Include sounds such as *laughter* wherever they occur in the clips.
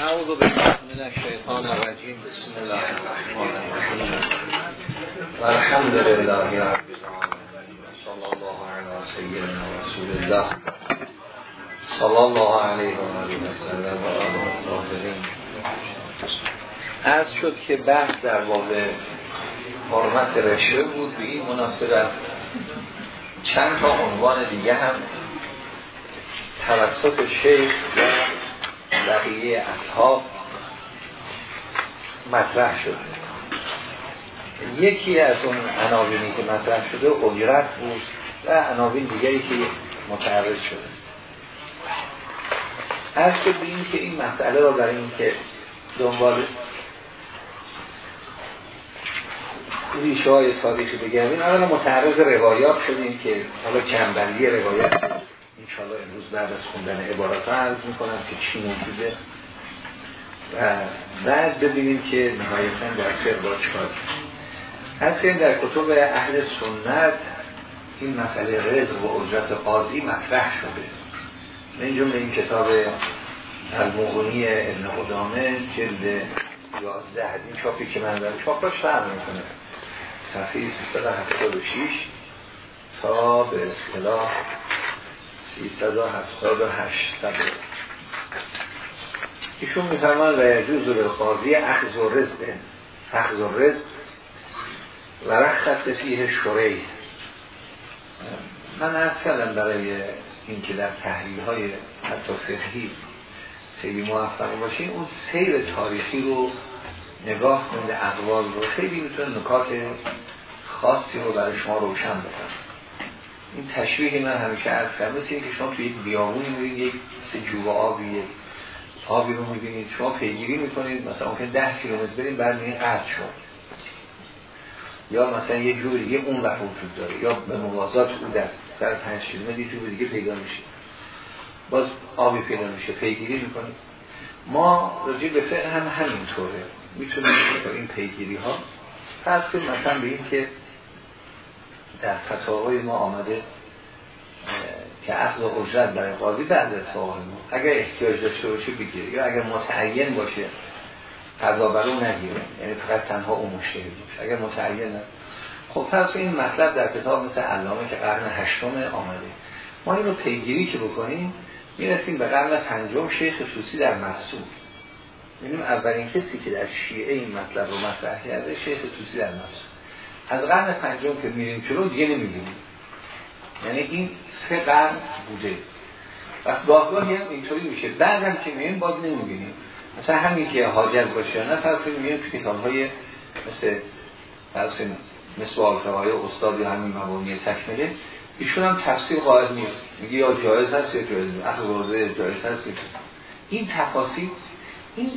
اعوذ بالله من الشیطان الرجیم بسم الله الرحمن الرحیم الحمد لله رب العالمین صلی الله علی سیدنا رسول الله. صلی الله علیه و آله و سلم و آله الطاهرین عرض شد که بحث در باب حرمت رشوه بود. به این مناسبت چند تا عنوان دیگه هم توسط شیخ و بقیه اصحاب مطرح شده. یکی از اون عناوینی که مطرح شده اجرت بود و عناوین دیگری که متعرض شده. از که بین که این مسئله را برای این که دنبال ریشه های تاریخی بگردیم اولا متعرض روایات شدیم که حالا چندبندی روایات انشاءالله امروز بعد از خوندن عبارات ها عرض می‌کنم که چی موجوده. و بعد ببینیم که نهایتا در با چکار از در کتب اهل سنت این مسئله رزق و اجرت قاضی مطرح شده. من جمله این کتاب المغنی ابن قدامه جلد 11 این چاپی که من دارم چاپاش فرق می‌کنه. صفحه 376 تا به اصطلاح 378 صفحه ایشون میفرمان و یجوز به قاضی اخذ و رزق اخذ و رزق و رخص فیه شری من از کردم برای اینکه در تحلیل های حتی فقهی خیلی موفق باشیم اون سیر تاریخی رو نگاه کنده اقوال رو. خیلی می‌تونه نکات خاصی رو برای شما روشن بکنم این تشریح من همیشه عرض کردم مثل که شما توی یک بیابونی می‌بینید یک مثل جوب آبی آبی رو می‌بینید شما پیگیری می‌کنید مثلا ممکن ده کیلومتر بریم بعد می‌بینید قطع شد. یا مثلا یه جور دیگه اون وقت وجود داره یا به موازات او در سر پنج کیلومتر یه جور دیگه پیدا میشه. باز آبی پیدا میشه پیگیری می‌کنید. ما راجع به فقه هم همینطوره. می‌تونیم این پیگیری ها فرض مثلا به این که در فتاوای ما آمده که اخذ اجرت برای قاضی بعد از ما. اگر احتیاج داشته باشه بگیره. یا اگر متعین باشه قضا بر اون نگیره. یعنی فقط تنها اون مشکلی باشه. اگر متعین نه. خب پس این مطلب در کتاب مثل علامه که قرن هشتم آمده. ما این رو پیگیری که بکنیم می‌رسیم به قرن پنجم شیخ سوسی در محصول. می‌دونیم اولین کسی که در شیعه این مطلب رو مطرح کرده شیخ توسی در محصول. از قرن پنجم که میریم چلو دیگه نمی‌بینیم. یعنی این سه قرن بوده. و گاهگاهی هم اینطوری میشه. بعد هم که میریم باز نمی‌بینیم. مثلا همین که حاجت باشه نه فرض میریم کتاب های مثل فرض مثل های استاد یا همین مبانی تکمله ایشون هم تفسیر قائل نیست. میگه یا جایز هست یا جایز نیست. اصلا روزه جایز هست این تفاصیل این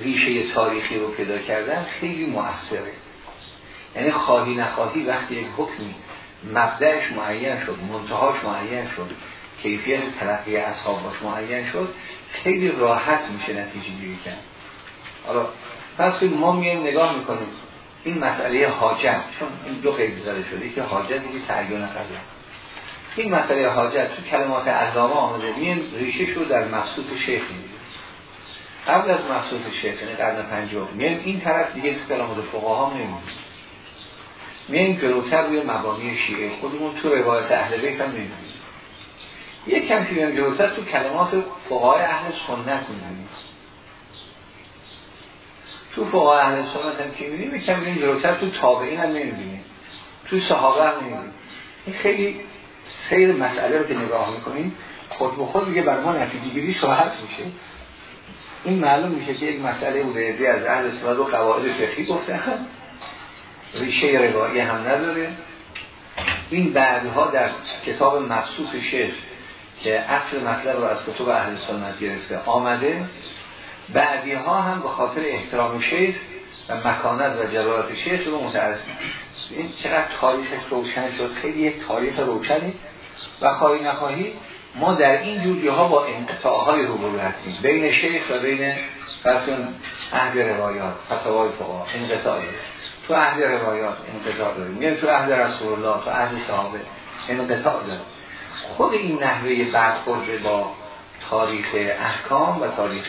ریشه تاریخی رو پیدا کردن خیلی موثره. یعنی خواهی نخواهی وقتی یک حکمی مبدعش معین شد منتهاش معین شد کیفیت تلقی اصحاب باش معین شد خیلی راحت میشه نتیجه گیری کرد. حالا پس ما میایم نگاه می‌کنیم. این مسئله حاجت چون این دو خیلی زده شده که حاجت دیگه تعیین قضا این مسئله حاجت تو کلمات علامه آمده. میایم ریشه شد در مقصود شیخ میدیم قبل از مقصود شیخ یعنی قرن پنجم میایم این طرف دیگه تو کلمات فقها نمیدیم میایم جلوتر روی مبانی شیعه. خودمون تو روایت اهل بیت هم نمیدیم یک کم که جلوتر تو کلمات فقهای اهل سنت میدیم تو فقهای اهل سنت هم که میدیم یک کم جلوتر تو تابعین هم نمیدیم تو صحابه هم نمیدیم این خیلی سیر مسئله رو که نگاه می‌کنیم خود به خود دیگه بر ما نتیجه گیری راحت میشه. این معلوم میشه که یک مسئله بوده. از اهل سنت و قواعد فقهی گفته هم ریشه روایی هم نداره. این بعدها در کتاب مخصوص شیخ که اصل مطلب رو از کتب اهل سنت گرفته آمده بعدی ها هم به خاطر احترام شیخ و مکانت و جلالت شیخ رو متعرض این چقدر تاریخ روشن شد. خیلی تاریخ روشنی. و خواهی نخواهی ما در این جوری ها با انقطاع های روبرو هستیم. بین شیخ و بین فرسون اهل روایات فتوای فقها انقطاع داره تو اهل روایات انقطاع داره میگن تو اهل رسول الله تو اهل صحابه انقطاع داره خود این نحوه برخورد با تاریخ احکام و تاریخ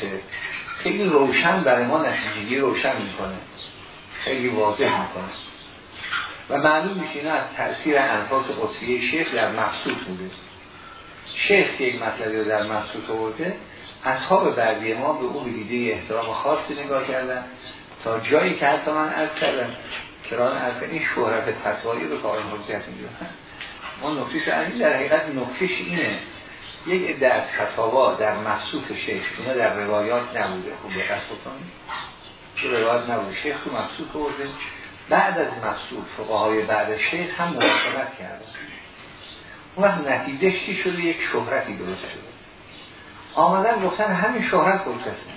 خیلی روشن برای ما نتیجگی روشن می‌کنه. خیلی واضح می‌کنه. و معلوم میشه از تأثیر انفاس قدسیه شیخ در مقصود بوده. شیخ که یک مطلبی رو در مقصود آورده اصحاب بعدی ما به اون دیده احترام خاصی نگاه کردن. تا جایی که حتی من عرض کردم کران عرض این شهرت فتوایی رو کار حجت می‌دونن ما نکتیش در حقیقت نکتیش اینه. یک از خطابا در مخصوص شیخ اینا در روایات نبوده. دقت بکنید تو روایات نبوده. شیخ تو مخصوص برده بعد از مخصوص فقهای بعد شیخ هم موافقت کرده. اون وقت نتیجه چی شده؟ یک شهرتی درست شده. آمدن گفتن همین شهرت حجت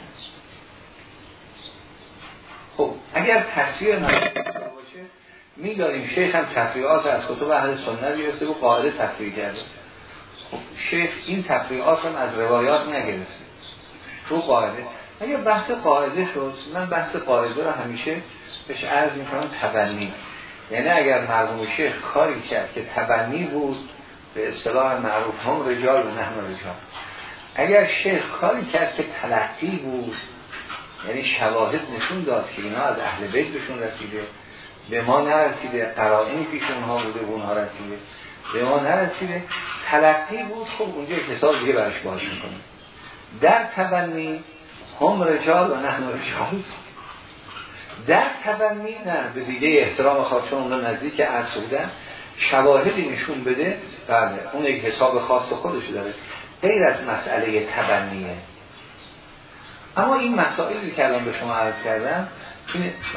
خب اگر تصویر باشه میداریم شیخ هم تفریعات از کتب اهل سنت گرفته و قاعده تفریع کرده. خب شیخ این تفریعات هم از روایات نگرفته. تو قاعده. اگر بحث قاعده شد من بحث قاعده رو همیشه بهش عرض می‌کنم تبنی. یعنی اگر مرموم شیخ کاری کرد که تبنی بود به اصطلاح معروف هم رجال و نحن رجال. اگر شیخ کاری کرد که تلقی بود یعنی شواهد نشون داد که اینا از اهل بیت بهشون رسیده به ما نرسیده قرائنی پیش اونها بوده و اونها رسیده. به ما نرسیده تلقی بود خب اونجا حساب دیگه برش باز می‌کنه. در تبنی هم رجال و نحن رجال. در تبنی نه به دیگه احترام خواهد چون اونها نزدیک عرص بودن شواهدی نشون بده بله اون یک حساب خاص خودش داره. غیر از مسئله تبنیه. اما این مسائلی که الان به شما عرض کردم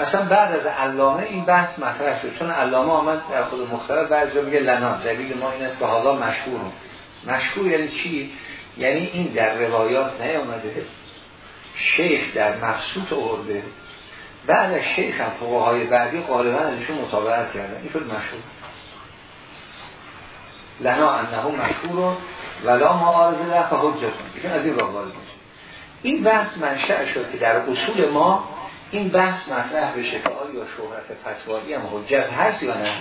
مثلا بعد از علامه این بحث مطرح شد. چون علامه آمد در خود مختلف بعضی میگه لنا دلیل ما این است به حالا مشهور. مشهور یعنی چی؟ یعنی این در روایات نیامده. شیخ در مقصود آورده. بعد از شیخ هم های بعدی غالبا ازشون مطابقت کردن. این شد مشهور. لنا انه مشهور ولا معارضه له فحجتون از این راه وارد این بحث منشأ شد که در اصول ما این بحث مطرح بشه که آیا شهرت فتوایی هم حجت هست یا نه.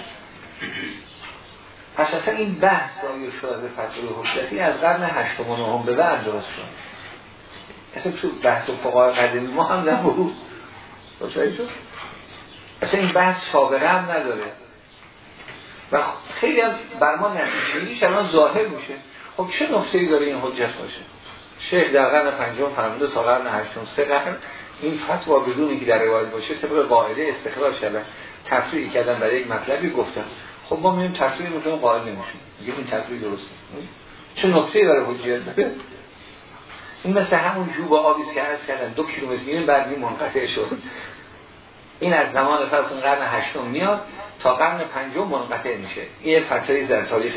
پس اصلا این بحث آیا شهرت فتوایی حجتی از قرن هشتم و نهم به بعد درست شد. اصلا تو بحث فقای قدیمی ما هم نبود. اصلا این بحث سابقه هم نداره. و خیلی از بر ما نتیجه الان ظاهر میشه. خب چه نقطه‌ای داره این حجت باشه؟ شیخ در قرن پنجم فرموده تا قرن هشتم سه قرن. این فتوا بدون که در روایت باشه طبق قاعده استخراج کردن تفریعی کردن برای یک مطلبی گفتن. خب ما میگیم تفریع می‌کنیم قائل نمیشیم میگیم این تفریع درسته. چه نکته داره حجیت داره؟ این مثل همون جوب آبی که عرض کردن. دو کیلومتر میریم بعد منقطع شد. این از زمان فرض قرن هشتم میاد تا قرن پنجم منقطع میشه. این فتوایی در تاریخ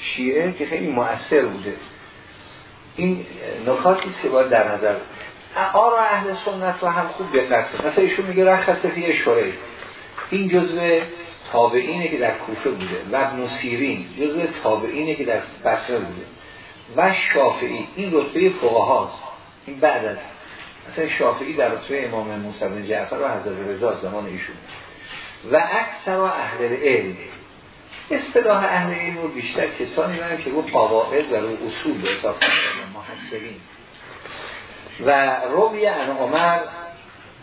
شیعه که خیلی مؤثر بوده. این نکاتی است که باید در نظر آرا اهل سنت رو هم خوب دقت مثلا ایشون میگه رخص فی شوره این جزء تابعینه که در کوفه بوده. و ابن سیرین جزء تابعینه که در بصره بوده. و شافعی این رتبه فقهاست. این بعد از مثلا شافعی در رتبه امام موسی بن جعفر و حضرت رضا زمان ایشون. و اکثر اهل علم اصطلاح اهل علم رو بیشتر کسانی برن که رو قواعد و رو اصول به حساب محسرین و روی ان عمر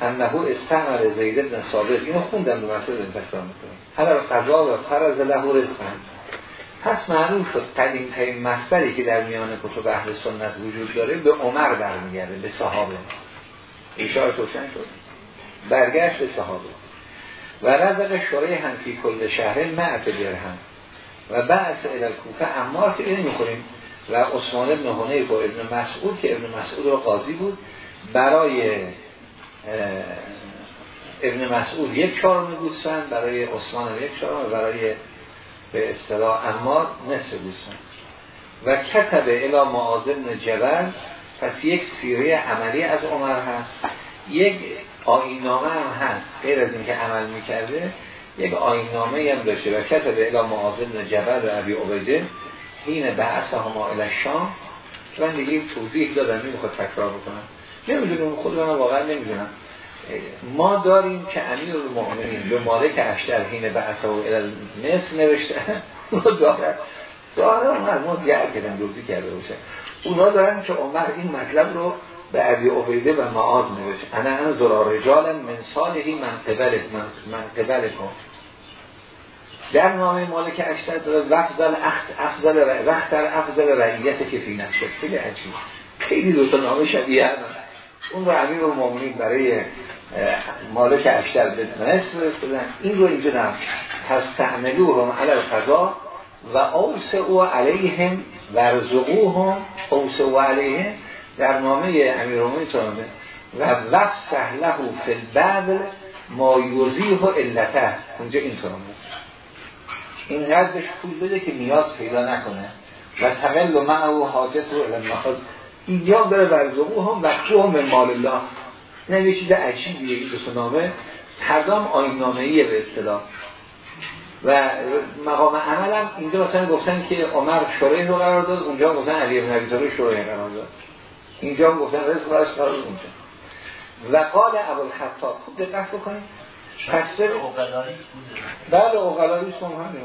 انه استعمل زید بن ثابت. اینو خوندم دو مسئله تکرار می‌کنم. هر قضا و فرض له رزقن پس معلوم شد قدیم ترین مصدری که در میان کتب اهل سنت وجود داره به عمر برمیگرده به صحابه. اشاره توشن شد. برگشت به صحابه. و رزق شوره هم فی کل شهر معت درهم. و بعث الى کوفه امار که اینو می‌خوریم و عثمان ابن حنیف و ابن مسعود که ابن مسعود رو قاضی بود. برای ابن مسعود یک چهارم گوسفند برای عثمان یک چهارم و برای به اصطلاح امار نصف گوسفند. و کتب الی معاذ جبل پس یک سیره عملی از عمر هست. یک آینامه هم هست. غیر از اینکه عمل می‌کرده یک آینامه هم داشته. و کتب الی معاذ جبل و ابی عبیده حین بعث ما شام. که من دیگه توضیح دادم نمی‌خواد تکرار بکنم. نمی‌دونم خود من واقعا نمی‌دونم. ما داریم که امیر المؤمنین به مالک اشتر حین بعث و نصف نوشته. *laughs* ما اون از ما گرد کردن دوزی کرده باشه. اونا دارن که عمر این مطلب رو به عبی عبیده و معاذ نوشت. انا انا زرار رجال من صالحی من قبل من قبل کن در نامه مالک اشتر داره وقت افضل وقت در افضل رعیت که فی نفسه خیلی عجیب. خیلی دوتا نامه شبیه هم اون رو امیر و مومنین برای مالک اشتر به نصف رسیدن. این رو اینجا نم پس تعملو هم علی القضا و اوس او علیهم ورزقو هم اوس او علیهم در نامه امیر و و وقت سهله فی البدل ما و علته. اونجا اینطور اینقدر بهش پول بده که نیاز پیدا نکنه. و تقل و معه و حاجت رو المخاز اینجا داره ورزقو هم وقتو هم مال الله. نه یه چیز عجیبیه این نامه. هر دام آین نامه به اصطلاح. و مقام عملم اینجا مثلا گفتن که عمر شورای رو قرار داد اونجا گفتن علی بن ابی قرار داد. اینجا گفتن رزق براش قرار اونجا و قال ابوالخطاب خوب دقت بکنید. پس بعد اوغلایی هم هم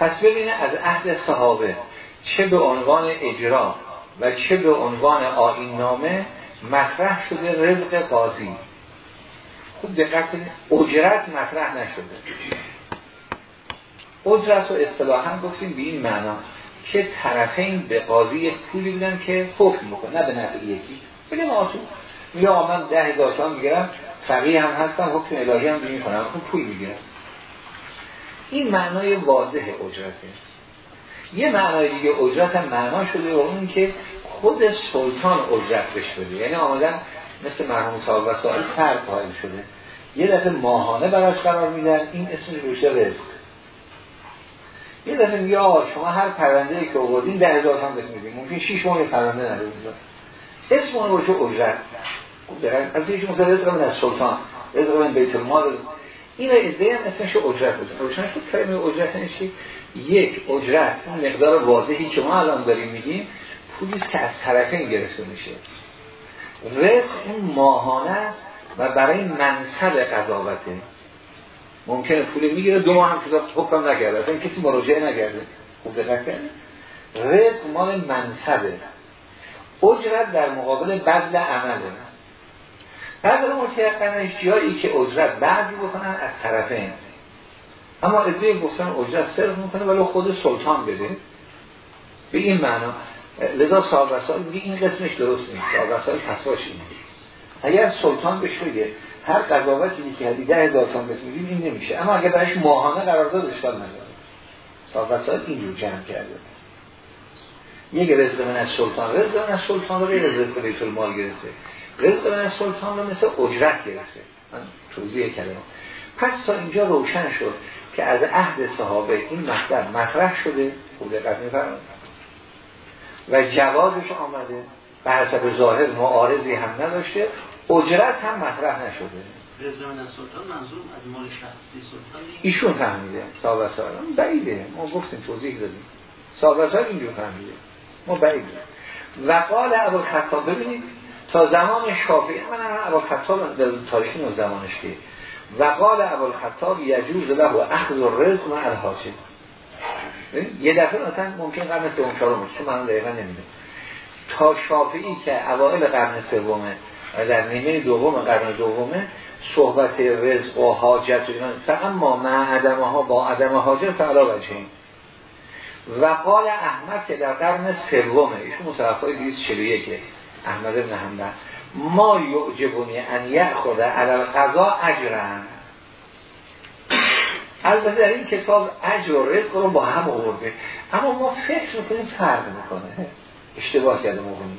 پس ببینه از عهد صحابه چه به عنوان اجرا و چه به عنوان آین نامه مطرح شده رزق قاضی. خوب دقت کنید. اجرت مطرح نشده. اجرت و اصطلاحا گفتیم به این معنا. که طرفین به قاضی پولی بودن که حکم بکنه نه به نفع یکی. بگم میگه آقا من ده هزار می‌گیرم فقیه هم هستن حکم الهی هم می کنم پول می‌گیرم این معنای واضح اجرته. یه معنای دیگه اجرت هم معنا شده و اون که خود سلطان اجرت بش بده. یعنی آمدن مثل مرحوم صاحب وسائل فرق شده. یه دفعه ماهانه براش قرار میدن این اسم روشه رزق یه دفعه میگه شما هر پرونده ای که آوردین ده هزار هم بهت ممکن 6 ماه پرونده ندارید اسم اون روشه اجرت از یکی مثلا رزق من از سلطان. رزق من بیت المال. این ایده هم اسمش اجرت بزن روشن شد کلمه اجرت نشی یک اجرت اون مقدار واضحی که ما الان داریم میگیم پولی که از طرفین گرفته میشه. رزق اون ماهانه است و برای منصب قضاوته. ممکنه پول می‌گیره دو ماه هم شده حکم نگرده اصلا کسی مراجعه نگرده خوب دقت رزق مال منصبه. اجرت در مقابل بدل عمله. بعد متیقنش جایی که اجرت بعضی بکنن از طرفین اما ادوی گفتن اجرت صرف می‌کنه ولی خود سلطان بده. به این معنا. لذا صاحب رسال میگه این قسمش درست نیست. صاحب رسال فتواش اگر سلطان بهش بگه هر قضاوتی که هدی ده هزار تومان بسیدیم این نمیشه. اما اگر برش ماهانه قرار داد اشکال نداره. صاحب رسال اینجور جمع کرده. یک رزق من از سلطان رزق من از سلطان رو غیر رزق بیت المال گرفته. رزق من از سلطان رو مثل اجرت گرفته. من توضیح کلمه. پس تا اینجا روشن شد که از عهد صحابه این مطلب مطرح شده. خوب دقت میفرمایید. و جوازش آمده. به حسب ظاهر معارضی هم نداشته. اجرت هم مطرح نشده. ایشون فهمیده صاحب سال بعیده. ما گفتیم توضیح دادیم. صاحب سال اینجور فهمیده. ما بعیده و قال خطاب ببینید تا زمان شافعی من ابو خطاب در تاریخی و زمانش که و قال خطاب یجوز له اخذ الرزق مع الحاصل یه دفعه مثلا ممکن قرن سوم چهارم چون من دقیقا نمی‌دونم. تا شافعی که اوایل قرن سومه و در نیمه دوم قرن دومه صحبت رزق و حاجت و اینا. فقط ما عدم ها با عدم حاجت فعلا بچهیم و قال احمد که در قرن سومه ایشون متوفای 241 احمد بن حنبل. ما یعجبونی ان یأخذ علی قضا اجرن البته در این کتاب اجر و رزق رو با هم آورده. اما ما فکر می‌کنیم فرق می‌کنه. اشتباه کرده مقنی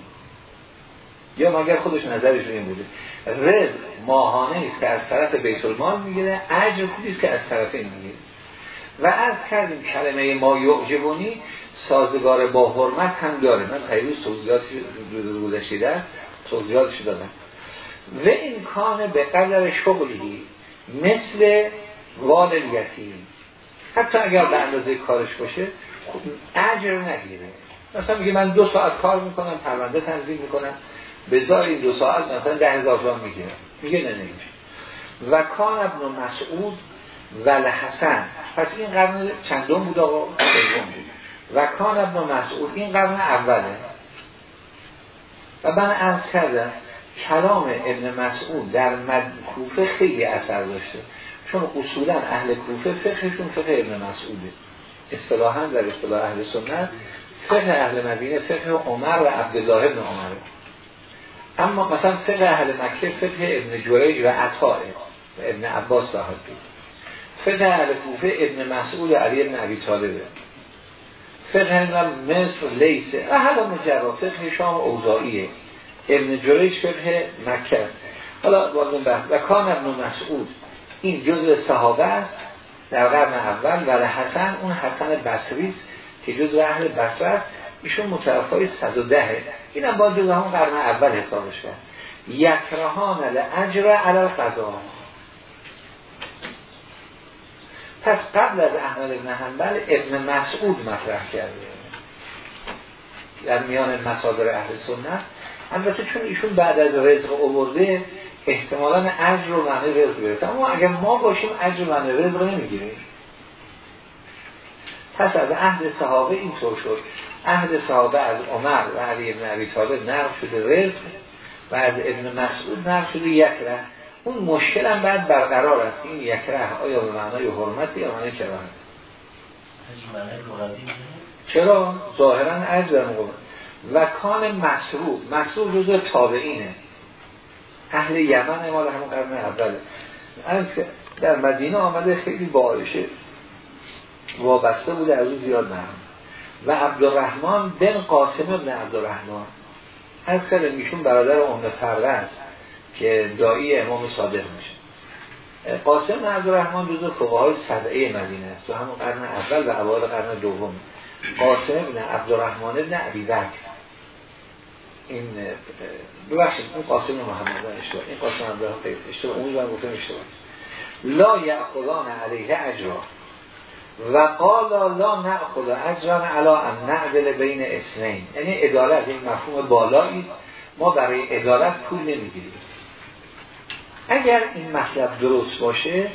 یا مگر خودش نظرش این بوده. رزق ماهانه است که از طرف بیت المال می‌گیره اجر خوبی است که از طرف این می‌گیره. و از کردیم کلمه ما یعجبونی سازگار با حرمت هم داره. من پیروز توضیحاتی گذشته است توضیحاتش دادم. و این کان به قدر شغلی مثل وال یتیم. حتی اگر به اندازه کارش باشه خب اجر نگیره. مثلا میگه من دو ساعت کار می‌کنم پرونده تنظیم می‌کنم. به این دو ساعت مثلا ده هزار تومان می‌گیرم میگه نه نمیشه و کان ابن مسعود و حسن پس این قرن چندم بود آقا؟ بود. و کان ابن مسعود این قرن اوله. و من از کردم کلام ابن مسعود در کوفه خیلی اثر داشته. چون اصولا اهل کوفه فقهشون فقه ابن مسعوده. اصطلاحا در اصطلاح اهل سنت فقه اهل مدینه فقه عمر و عبدالله ابن عمر اما مثلا فقه اهل مکه فقه ابن جوریج و عطاه و ابن عباس صاحب بود فقه اهل کوفه ابن مسعود علی ابن عبی طالبه فقه مصر لیسه و حالا مجرد فقه شام اوزاییه ابن جریج فقه مکه است. حالا بازم بحث. و کان ابن مسعود. این جزء صحابه است. در قرن اول و حسن اون حسن بصری است که جزء اهل بصره است. ایشون متوفای 110 این هم با جزء همون قرن اول حسابش کرد. یکرهان الاجر علی القضا پس قبل از احمد بن حنبل ابن مسعود مطرح کرده. در میان مصادر اهل سنت. البته چون ایشون بعد از رزق اوورده احتمالا اجر رو معنی رزق برسه اما اگر ما باشیم اجر معنی رزق نمی‌گیریم. پس از عهد صحابه اینطور شد. عهد صحابه از عمر و علی ابن عبی طالب نرم شده رزق و از ابن مسعود نرم شده یک ره اون مشکل هم بعد برقرار است. این یک ره آیا به معنای حرمت یا معنای کرامت؟ چرا؟ ظاهرا در و کان مسروع مسروع جزء تابعینه. اهل یمن مال همون قرن اوله. از در مدینه آمده خیلی با وابسته بوده از او زیاد نه و عبدالرحمن بن قاسم ابن عبدالرحمن. از کردم ایشون برادر ام فرقه است که دایی امام صادق میشه. قاسم بن عبدالرحمن جزو فقهای صدعه مدینه است. تو همون قرن اول و اول قرن دوم. قاسم ابن عبدالرحمن ابن عبی این ببخشید اون قاسم محمد اشتباه. این قاسم عبدالله اشتباه. اون رو گفتم اشتباه. لا یأخذان علیه اجرا. و قال لا نأخذ اجران علا ان نعدل بین اسنین یعنی ادالت این مفهوم بالایی ما برای ادالت پول نمی‌گیریم. اگر این مطلب درست باشه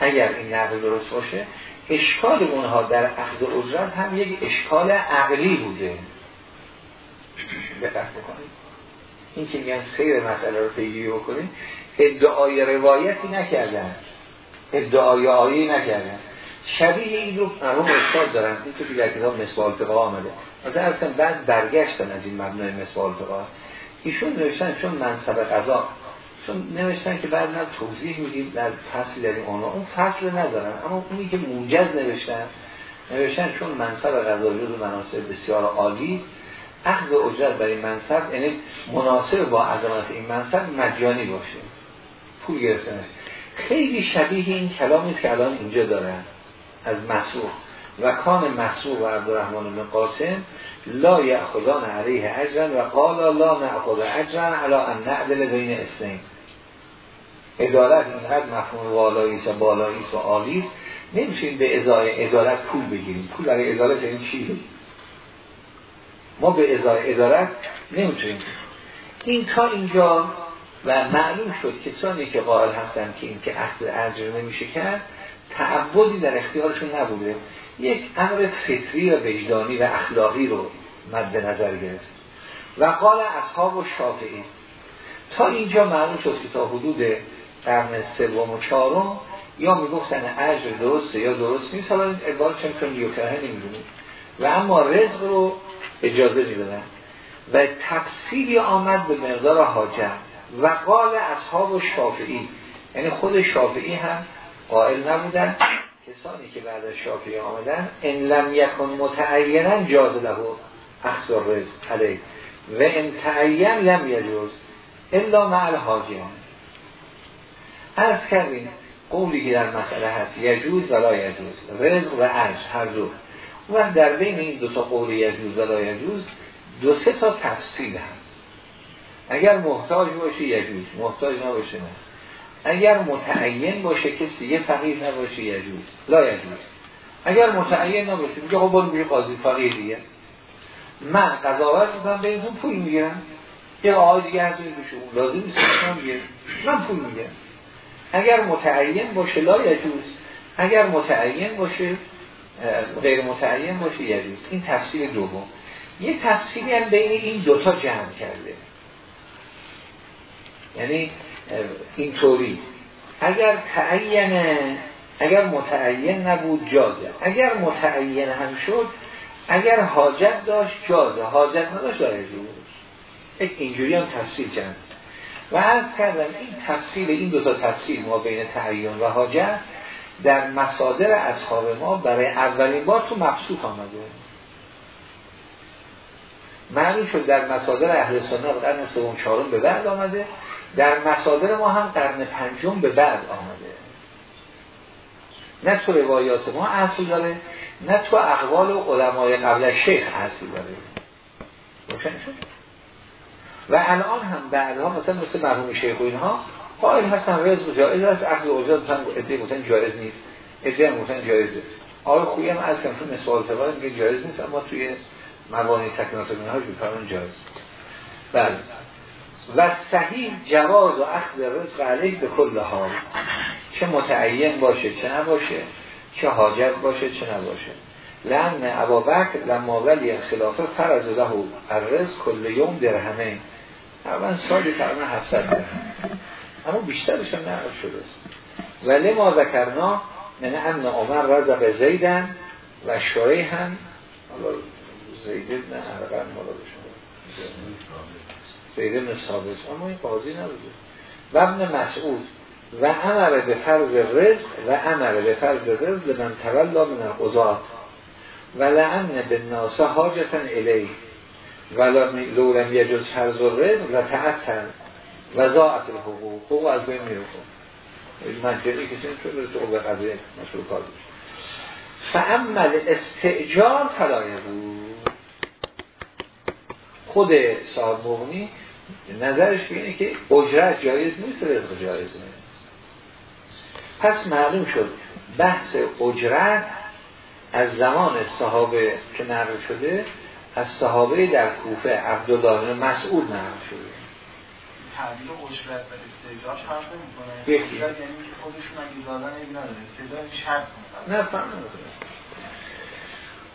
اگر این نقل درست باشه اشکال اونها در اخذ اجرت هم یک اشکال عقلی بوده. دقت بکنید این که میگن سیر مسئله رو پیگیری بکنید ادعای روایتی نکردن. ادعای آیه نکردن. شبیه این رو مرحوم استاد دارن. این که در کتاب مسوال تقا آمده. مثلا اصلا بعد برگشتن از این مبنای مسوال تقا ایشون نوشتن چون منصب قضا. چون نوشتن که بعد من توضیح میدیم در فصل در این اون فصل ندارن. اما اونی که موجز نوشتن نوشتن چون منصب قضا جز مناسب بسیار عالی اخذ اجرت برای منصب یعنی مناسب با عظمت این منصب مجانی باشه. پول گرفتنش. خیلی شبیه این کلامی که الان اینجا دارن. از مسعود و کان مسعود و عبدالرحمن بن قاسم لا یأخذان علیه اجرا و قال لا نأخذ اجرا علا ان نعدل بین اسنین ادالت اینقدر مفهوم والاییست و بالاییست و عالیست نمیشین به ازای ادالت پول بگیریم. پول برای ادالت این چی؟ ما به ازای ادالت نمی‌تونیم. این تا اینجا و معلوم شد کسانی که قائل هستن که این که اخذ اجر نمیشه کرد تعبدی در اختیارشون نبوده. یک امر فطری و وجدانی و اخلاقی رو مد نظر گرفت. و قال اصحاب و شافعی تا اینجا معلوم شد که تا حدود قرن سوم و چهارم یا می‌گفتن اجر درسته یا درست نیست حالا این چون نیوکره نمی‌دونیم. و اما رزق رو اجازه می‌دادن. و تفصیلی آمد به مقدار حاجت. و قال اصحاب شافعی یعنی خود شافعی هم قائل نبودن. کسانی که بعد از شافعی آمدن ان لم یکن متعینا جاز له اخذ رزق علیه. و ان تعین لم یجوز الا مع الحاجه از کردیم قولی که در مسئله هست یجوز ولا یجوز رزق و عرش هر دو. و در بین این دو تا قول یجوز ولا یجوز دو سه تا تفصیل هست. اگر محتاج باشه یجوز. محتاج نباشه نه. اگر متعین باشه کسی دیگه فقیر نباشه یجوز لا یجوز اگر متعین نباشه میگه خب برو قاضی فقیر دیگه. من قضاوت می‌کنم به اینتون پول می‌گیرم. یه آقای دیگه هست بشه لازم نیست من پول می‌گیرم. اگر متعین باشه لا یجوز اگر متعین باشه غیر متعین باشه یزید این تفسیر دوم. یه تفسیری هم بین این دوتا جمع کرده. یعنی اینطوری. اگر تعین اگر متعین نبود جازه. اگر متعین هم شد اگر حاجت داشت جازه. حاجت نداشت داره بود اینجوری هم تفسیر کرد. و از کردم این تفصیل این دو تا تفصیل ما بین تعین و حاجت در مصادر اصحاب ما برای اولین بار تو مبسوط آمده. معلوم شد در مصادر اهل سنت قرن سوم چهارم به بعد آمده. در مصادر ما هم قرن پنجم به بعد آمده. نه تو روایات ما اصل داره نه تو اقوال و علمای قبل شیخ اصل داره روشن شد؟ و الان هم بعدها مثلا مثل مرحوم شیخ و اینها قائل هستن رزق جایز است عقل اوجاد مثلا ادعای مثلا جایز نیست. ادعای مثلا جایزه آقای خویی هم از کم مثال سوال میگه جایز نیست اما توی موانی تکنات منهاج میفرمون جایز. بله. و صحیح جواز و اخذ رزق علیه به کل حال. چه متعین باشه چه نباشه چه حاجت باشه چه نباشه. لن ابا بکر لما ولی خلافه فرز له الرزق کل یوم درهمه. اولا سالی تقریبا 700 درهم. اما بیشترش هم نقل شده است. ولی ما ذکرنا من امن عمر رزق زیدن و هم زید ابن عرقن مراد زید ابن ثابت اما این قاضی نبوده. و ابن مسعود و امر به فرض رزق و امر به فرض رزق لمن تولا من القضات و لعن به ناسه حاجتن الی و لولم یجز فرض رزق و تعتن و زاعت الحقوق. حقوق از بین میرسون منطقی کسی نمی‌تونه تو به قضیه مسئول کار فعمل استعجار فلایه بود خود صاحب مغنی نظرش اینه که اجرت جایز نیست رزق جایز نیست. پس معلوم شد بحث اجرت از زمان صحابه که نقل شده از صحابه در کوفه عبدالله مسعود نقل شده. تعبیر اجرت و استعجاش حرف نمی‌کنه. یعنی که خودشون اگه دادن نداره استعجاش شرط نه فهم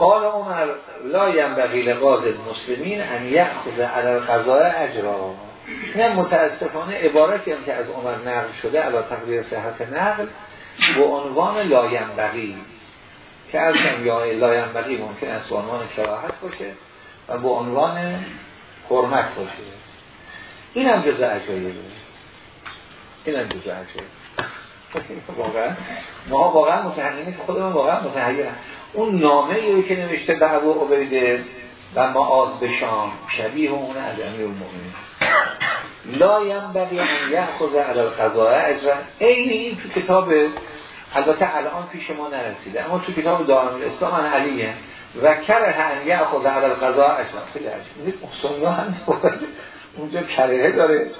قال عمر لا ینبغی لقاض المسلمین ان یأخذ علی القضاء اجرا. نه متاسفانه عبارتی هم که از عمر نقل شده علی تقدیر صحت نقل به عنوان لا ینبغی. که از یا لا ینبغی ممکن است عنوان کراهت باشه و به عنوان حرمت باشه. این هم جزء عجایبه این هم جزء عجایبه *laughs* واقعا. ما واقعا متحقیقی که خودمون واقعا متحقیقی اون نامه ای که نوشته به ابو عبیده و معاذ به شام شبیه اون از امیر المؤمنین لا ینبغی ان یاخذ علی القضاء اجرا عین این تو کتاب البته الان پیش ما نرسیده اما تو کتاب دارم الاسلام علیه. و کره ان یاخذ علی القضاء اجرا خیلی عجیبه این هم اونجا کره داره.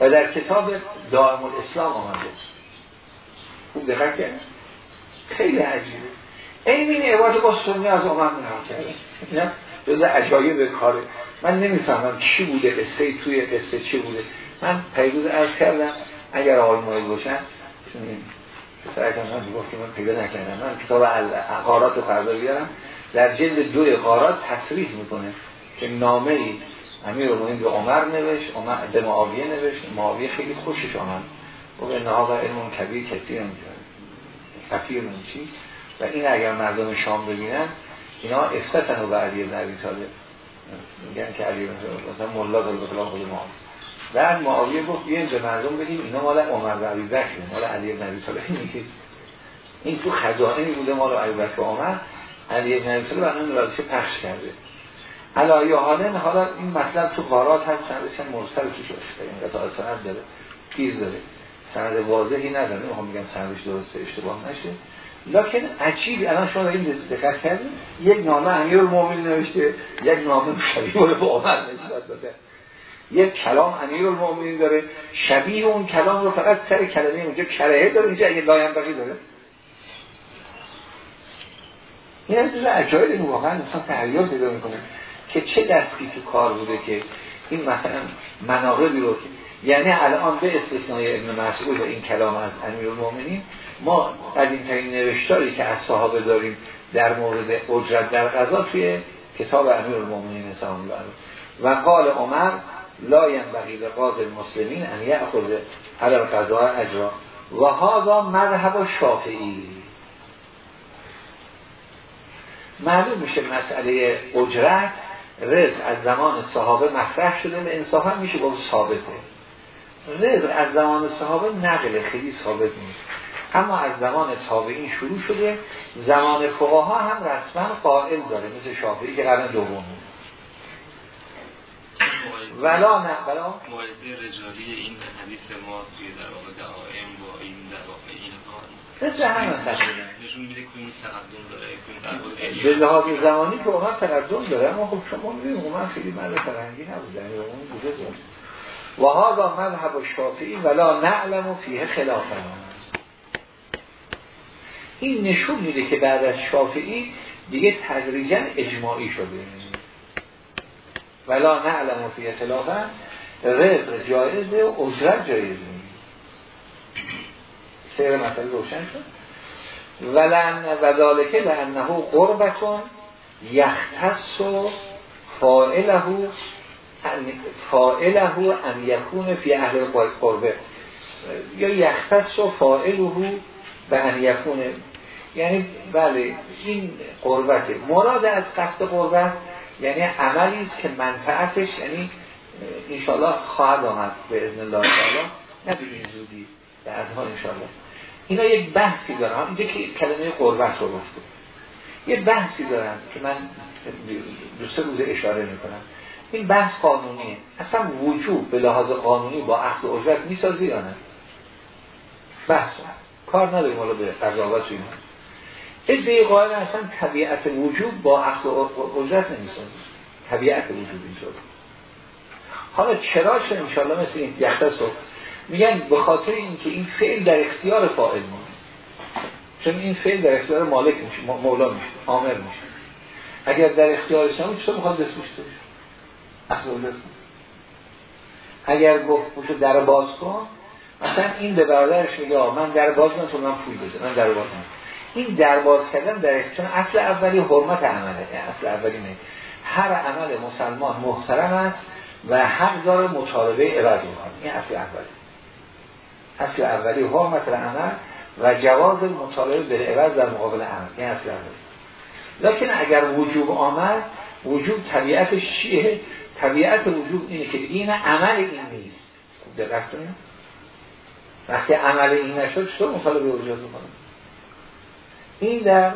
و در کتاب دائم الاسلام آمده. خوب دقت کرد؟ خیلی عجیبه. این این عبارت با سنی از عمر نقل کرده نه جز عجایب کاره. من نمی‌فهمم چی بوده قصه توی قصه چی بوده. من پیروز از کردم اگر آقای مایل باشن سرکم من گفت که من پیدا نکردم. من کتاب قارات فردا بیارم. در جلد دوی قارات تصریح می‌کنه که نامه ای امیر به عمر نوشت عمر به معاویه نوشت. معاویه خیلی خوشش آمد. و به نهاق علم کبیر کسی هم کفیر چی؟ و این اگر مردم شام ببینن اینا افتتن و به علی ابن عبی طالب. میگن که علی مثلا ملا دل بطلا خود ما. بعد معاویه گفت بیاین به مردم بگیم اینا مال عمر و عبی بکر مال علی ابن عبی طالب این تو خزائنی بوده مال عبی بکر عمر. علی ابن عبی طالب الان پخش کرده. حالا حالا این مطلب تو قارات هست سندش هم مرسل توش باشه این قطعه سند داره گیر داره. سند واضحی نداره. می‌خوام میگم سندش درسته اشتباه نشه. لکن عجیب الان شما داریم دقت کردیم یک نامه امیر المومنین نوشته یک نامه شبیه به عمر نسبت یک کلام امیر المومنین داره. شبیه اون کلام رو فقط سر کلمه اونجا کرهه داره. اینجا اگه لایم بقی داره. این از عجایب واقعا مثلا تحریار پیدا می‌کنه که چه دستی تو کار بوده که این مثلا مناقبی رو که یعنی الان به استثنای ابن مسعود این کلام از امیر المومنین ما قدیم ترین نوشتاری که از صحابه داریم در مورد اجرت در قضا توی کتاب امیر المومنین سلام و قال عمر لا ینبغی به قاضی المسلمین ان یأخذ علی القضاء اجرا. و هذا مذهب شافعی. معلوم میشه مسئله اجرت رزق از زمان صحابه مطرح شده و انصافا میشه گفت ثابته. رزق از زمان صحابه نقل خیلی ثابت نیست. اما از زمان تابعین شروع شده. زمان فقها هم رسما قائل داره مثل شافعی که قرن دوم ولا نه ولا؟ رجالی این حدیث ما توی در واقع دعائم با این در واقع این مثل همه نشون میده که این تقدم داره به لحاظ زمانی که اومد تقدم داره اما خب شما می‌دونید اومد خیلی مرد فرهنگی نبود یعنی اون بوده و هذا مذهب شافعی ولا نعلم فیه خلاف این نشون میده که بعد از شافعی دیگه تدریجا اجماعی شده. ولا نعلم فیه خلافا رزق جایزه و اجرت جایزه سیر مسئله روشن شد. ولن و ذالکه لانه قربتون یختص و فائله ان یکون فی اهل قربه یا یختص و فائله به ان یکون یعنی بله این قربته. مراد از قصد قربت یعنی عملی است که منفعتش یعنی انشاءالله خواهد آمد به ازن الله تعالی. نه به این زودی به ازها انشاءالله. اینا یک بحثی دارن. اینجا کلمه قربت رو گفته. یه بحثی دارن که من دو سه روز اشاره می‌کنم. این بحث قانونیه. اصلا وجوب به لحاظ قانونی با اخذ اجرت می‌سازی یا نه؟ بحث کار نداریم حالا به قضاوت اینا. به قائل اصلا طبیعت وجوب با اخذ اجرت نمی‌سازی طبیعت وجوب اینطور حالا چرا چه انشاءالله مثل این یخته میگن به خاطر اینکه این فعل در اختیار فاعل نیست. چون این فعل در اختیار مالک میشه مولا میشه عامر میشه. اگر در اختیار شما چطور می‌خواد اصلا اگر گفت پوشو در باز کن مثلا این به برادرش میگه من در باز کن تو من پول بده من در باز کن. این در باز کردن در چون اصل اولی حرمت عمله اصل اولی نه. هر عمل مسلمان محترم است و حق داره مطالبه عوض این اصل اولی. اصل اولی حرمت عمل و جواز مطالبه به عوض در مقابل عمل. این اصل اولی. لکن اگر وجوب آمد وجوب طبیعتش چیه؟ طبیعت وجوب اینه که این عمل این نیست. خوب دقت وقتی عمل این نشد چطور مطالبه وجود می‌کنه؟ این در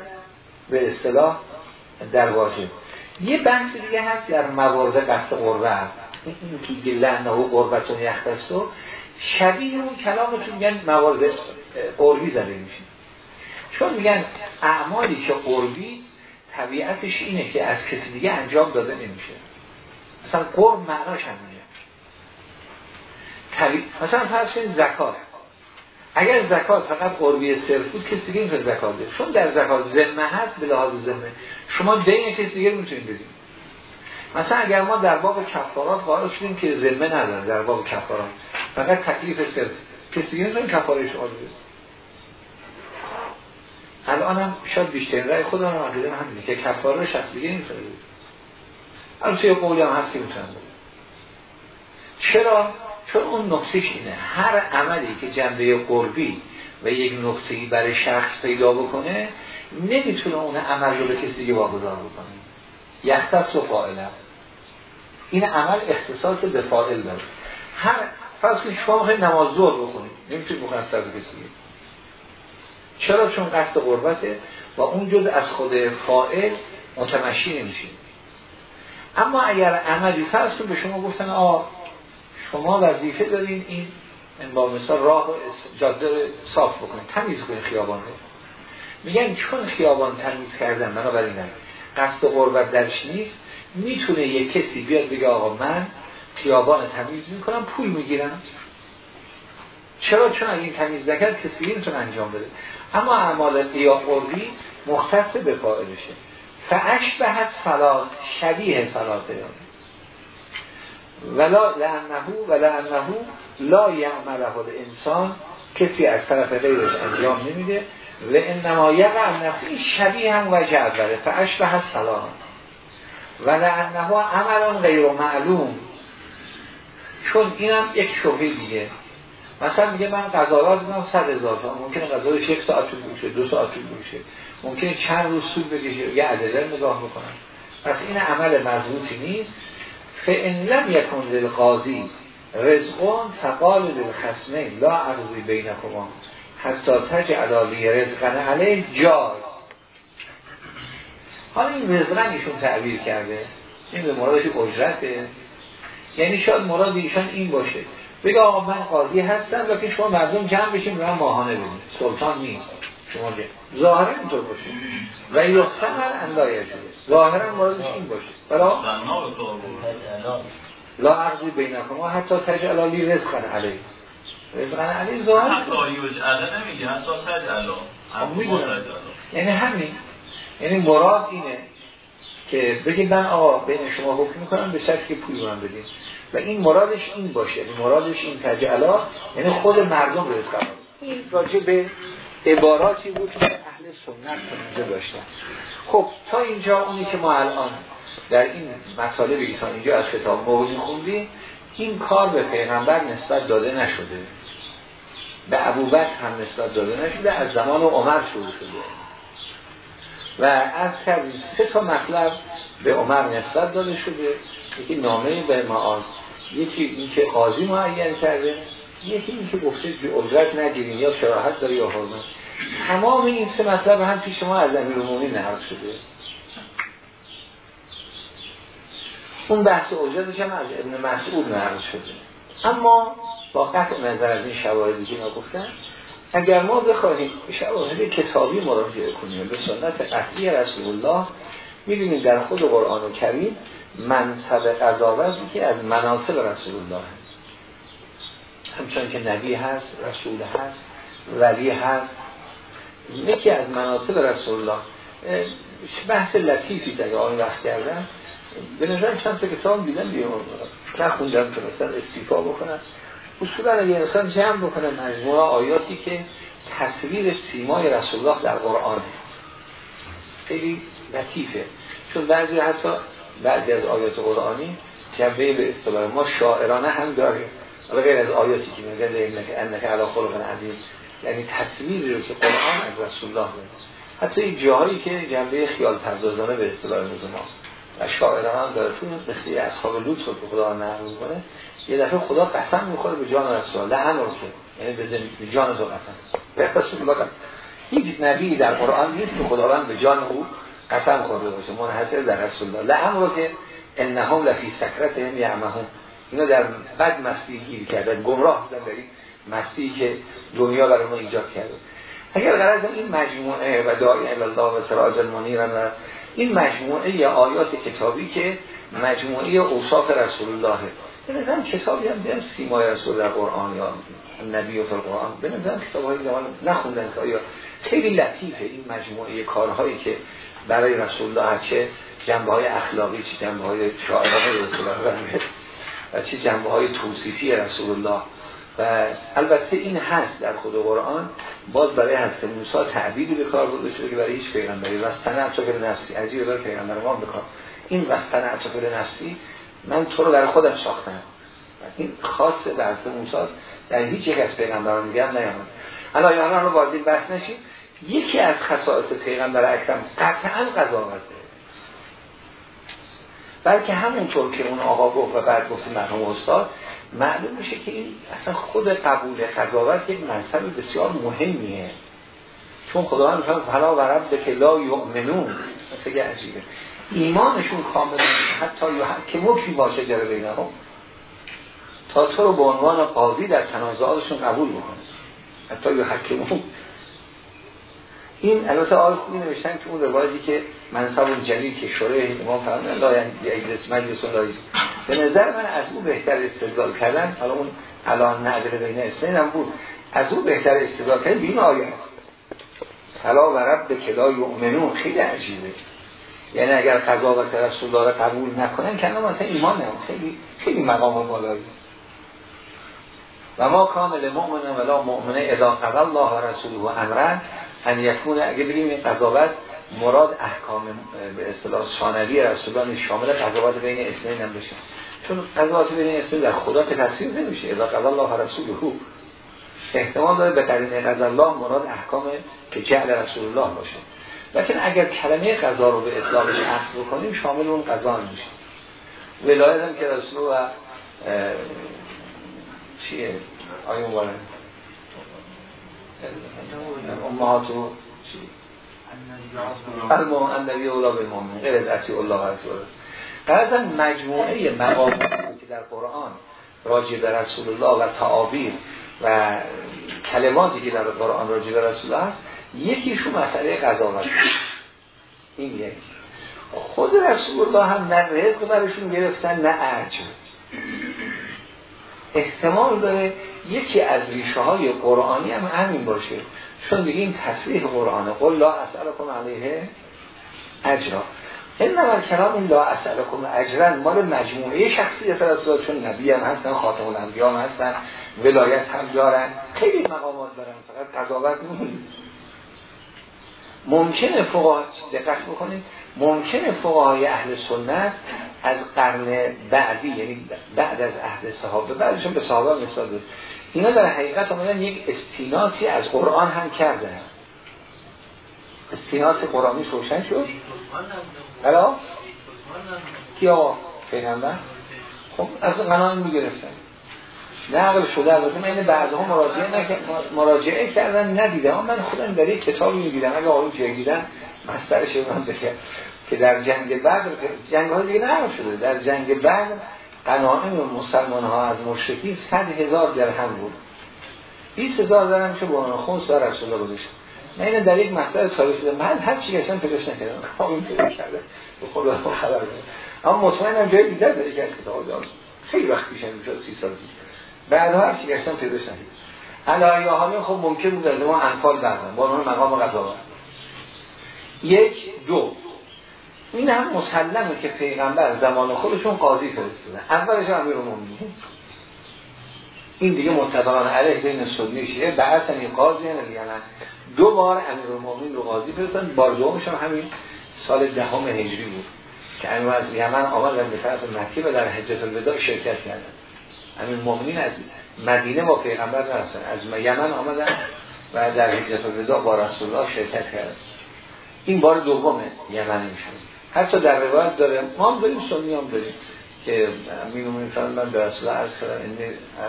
به اصطلاح در واجب یه بحث دیگه هست در موارد قصد قربت. این که دیگه لعنه و قربتون یختستو شبیه اون کلامتون میگن موارد قربی زده میشه. چون میگن اعمالی که قربی طبیعتش اینه که از کسی دیگه انجام داده نمیشه. مثلا قرب معناش هم میگه طبیع... مثلا فرض کنید زکات. اگر زکات فقط قربی صرف بود کسی دیگه این زکات بده. چون در زکات ذمه هست به لحاظ ذمه. شما دین کسی دیگه می‌تونید بدید. مثلا اگر ما در باب کفارات قائل شدیم که ذمه نداره در باب کفارات. فقط تکلیف صرف. کسی دیگه نمی‌تونه کفاره شما بده. الان هم شاید بیشتر رای خودم هم عقیده همینه که کفاره شخص دیگه نمی‌تونه الان توی قولی هم هستی می‌تونه چرا؟ چون اون نقطهش اینه. هر عملی که جنبه قربی و یک نقطه‌ای برای شخص پیدا بکنه نمی‌تونه اون عمل رو به کسی دیگه واگذار بکنه. یختص و فائله این عمل اختصاص به فائل داره. هر فرض کنید شما خیلی نماز ظهر بخونید. نمی‌تونید بخونید سر کسی. چرا؟ چون قصد قربته و اون جز از خود فائل متمشی نمیشه اما اگر عملی فرض به شما گفتن آ شما وظیفه دارین این با مثال راه و جاده رو صاف بکنید تمیز کنید خیابان رو. میگن چون خیابان تمیز کردن بنابراین قصد قربت درش نیست. می‌تونه یک کسی بیاد بگه آقا من خیابان تمیز می‌کنم پول می‌گیرم. چرا؟ چون اگه این تمیز نکرد کسی نمی‌تونه انجام بده. اما اعمال قربی مختص به فاعلشه. فعش به صلات شبیه صلات ولا لعنه و لعنه لا یعمله انسان کسی از طرف غیرش انجام نمیده. و انما یقع نفس این شبیه هم وجه اوله فاشبه السلام و لعنه عملا غیر معلوم. چون اینم یک شبهه دیگه. مثلا میگه من قضاوت می‌کنم 100 هزار ممکنه قضاوتش یک ساعت طول دو ساعت طول ممکنه چند روز طول بکشه یه عدده نگاه بکنم پس این عمل مضبوطی نیست. فان لم یکن للقاضی رزقون فقال للخصمه لا عرضی بینکما حتی تجعل علی رزقن علیه جار. حالا این رزقن ایشون تعبیر کرده. این به مرادش اجرته. یعنی شاید مراد ایشان این باشه. بگه آقا من قاضی هستم و که شما مردم جمع بشیم و ماهانه بدیم سلطان نیست. شما جمع ظاهرا اینطور باشه. و یختمر اندایه شده ظاهرا مرادش این باشه. برای لا عرضی بینکما حتی تجعلالی رزقن علیه رزقن علیه ظاهر حتی یجعله نمیگه. حتی تجعلا خب یعنی همین. یعنی مراد اینه که بگید من آقا بین شما حکم می‌کنم به شرط که پول من بدین. و این مرادش این باشه. یعنی مرادش این تجعلا یعنی خود مردم رزق این راجع به عباراتی بود؟ که اهل سنت کننده داشتن. خب تا اینجا اونی که ما الان در این مطالبی تا اینجا از کتاب موضوع خوندیم این کار به پیغمبر نسبت داده نشده. به ابوبکر هم نسبت داده نشده. از زمان عمر شروع شده. و از کردیم سه تا مطلب به عمر نسبت داده شده. یکی نامه به معاذ یکی اینکه قاضی معین کرده. یکی اینکه گفته که اجرت نگیرین یا شراحت داره یا حرمت تمام این سه مطلب هم پیش ما از امیر المومنین نقل شده. اون بحث اجرتش هم از ابن مسعود نقل شده. اما با قطع نظر از این شواهدی که ما گفتن اگر ما بخواهیم شواهد کتابی مراجعه کنیم به سنت قطعی رسول الله می‌بینیم در خود قرآن کریم منصب قضاوت که از مناسب رسول الله هست. همچون که نبی هست رسول هست ولی هست. یکی از مناسب رسول الله بحث لطیفی در آن وقت کردن به نظر چند تا کتاب دیدم بیام نخوندم مثلا استیفا بکنم. اصولا اگه انسان جمع بکنه مجموعه آیاتی که تصویر سیمای رسول الله در قرآن خیلی لطیفه. چون بعضی حتی بعضی از آیات قرآنی جنبه به اصطلاح ما شاعرانه هم داریم حالا غیر از آیاتی که میگه انک انک علی خلق عظیم یعنی تصویری رو که قرآن از رسول الله داره حتی این جاهایی که جنبه خیال پردازانه به اصطلاح روز ماست و شاعران هم داره. تو مثل اصحاب لوط رو خدا نقل می‌کنه یه دفعه خدا قسم می‌خوره به جان رسول الله لعن که یعنی به جان تو قسم. به رسول الله هیچ نبی در قرآن نیست که خداوند به جان او قسم خورده باشه. منحصر در رسول الله. لعن که انهم لفی سکرتهم یعمهون. اینا در بد مستی گیر کردن گمراه بودن در این مستی که دنیا برای ما ایجاد کرده. اگر غرض این مجموعه و دعای الله و سراج المنیر و این مجموعه آیات کتابی که مجموعه اوصاف رسول الله. به نظرم کتابی هم دیدم سیمای رسول در قرآن یا نبی و قرآن به نظرم کتاب های زمان نخوندن که آیا خیلی لطیفه این مجموعه کارهایی که برای رسول الله چه جنبه های اخلاقی چه جنبه های شاعرانه رسول الله. و چه جنبه های توصیفی رسول الله و البته این هست در خود قرآن باز برای حضرت موسی تعبیری به کار برده شده که برای هیچ پیغمبری. وستن اطفال نفسی عجیبه برای پیغمبر ما بکار این وستن اطفال نفسی من تو رو برای خودم ساختم. این خاص به حضرت موسی در هیچ یک از پیغمبران میگم نیامد. الان رو وارد بحث نشیم. یکی از خصائص پیغمبر اکرم قطعا قضاوته. بلکه همونطور که اون آقا گفت و بعد گفت مرحوم استاد معلوم میشه که این اصلا خود قبول قضاوت یک منصب بسیار مهمیه. چون خداوند میفرماید فلا و رب که لا یؤمنون. خیلی عجیبه. ایمانشون کامل حتی که مکی باشه جره بینهم. تا تو رو به عنوان قاضی در تنازعاتشون قبول بکنه حتی یو حکمون این البته آقای خوبی نوشتن که اون روایتی که منصب جلیل که شوره امام فرمودن لا یجلس مجلس لایز. به نظر من از او بهتر استدلال کردن حالا اون الان نظر بین اسنین هم بود. از او بهتر استدلال کردن بین آیه. حالا و رب به کلا یؤمنون. خیلی عجیبه. یعنی اگر قضاوت رسول الله قبول نکنن که مثلا ایمان نه خیلی خیلی مقام بالایی. و ما کامل مؤمن ولا مؤمنه اذا قضا الله و رسوله و امرن ان یکون اگه بگیم این قضاوت مراد احکام به اصطلاح ثانوی رسولان شامل قضاوت بین اسمین هم بشه چون قضاوت بین اسمین در خدا تفسیر نمیشه. اذا قضا الله رسوله. احتمال داره به قرینه قضا الله مراد احکام که جعل رسول الله باشه. لیکن اگر کلمه قضا رو به اطلاقش اخذ بکنیم شامل اون قضا میشه. ولایت هم که رسول و چیه؟ آیا مبارن امهاتو چی النبی اولا به مؤمن. غیر از اتی الله و رسول. مجموعه مقاماتی که در قرآن راجع به رسول الله و تعابیر و کلماتی که در قرآن راجع به رسول الله هست یکیشون مسئله قضاوت این یک. خود رسول الله هم نه رزق برشون گرفتن نه عجب. احتمال داره یکی از ریشه های قرآنی هم همین باشه. چون دیگه این تصریح قرآنه. قل لا اسألکم علیه اجرا. این نمال کلام این لا اسألکم اجرا. مال مجموعه شخصیت رسول چون نبی هم هستن خاتم الانبیا هم هستن ولایت هم دارن. خیلی مقامات دارن فقط قضاوت نیست. ممکنه فقها دقت بکنید. ممکنه فقهای اهل سنت از قرن بعدی یعنی بعد از اهل صحابه بعدشون به صحابه مثال اینا در حقیقت آمدن یک استیناسی از قرآن هم کردن. استیناس قرآنی روشن شد. حالا کیا پیغمبر. خب از قنان می‌گرفتن. نقل شده البته من این بعضها مراجعه نکرد مراجعه کردن ندیدم. من خودم در یک کتابی میگیدم اگه آقای جنگیدن مسترش من بکرد که در جنگ بدر جنگ های دیگه نقل شده. در جنگ بدر قناعه مسلمان ها از مشرکی صد هزار درهم بود. 20 هزار درهم چه بانان خونس و رسول الله بودش من اینه در یک مقدر تاریخی من هر چی اصلا پیداش نکردم کامل پیدا کرده. به خدا خبر اما مطمئنم جای دیگر داره که کتاب خیلی وقت پیش شد 30 سال پیش. بعدها هر چی گشتم پیداش نکردم علایه حالی خب ممکن بود از ما انفال بردن. با اون مقام قضاوت یک دو. این هم مسلمه که پیغمبر زمان خودشون قاضی فرستونه اولش هم امیر این دیگه متفقان علیه بین سنی شیعه. بعثن این قاضی یعنی دو بار امیر رو قاضی فرستن بار دومش هم همین سال دهم هجری بود که امیر از یمن آمدن به طرف مکه و در حجت الوداع شرکت کردن. امیر المومنین از مدینه با پیغمبر نرسن از یمن آمدن و در حجت الوداع با رسول الله شرکت کردن. این بار دومه یمنی شد حتی در روایت داره ما هم داریم سنی هم داریم که به رسول الله عرض کردم این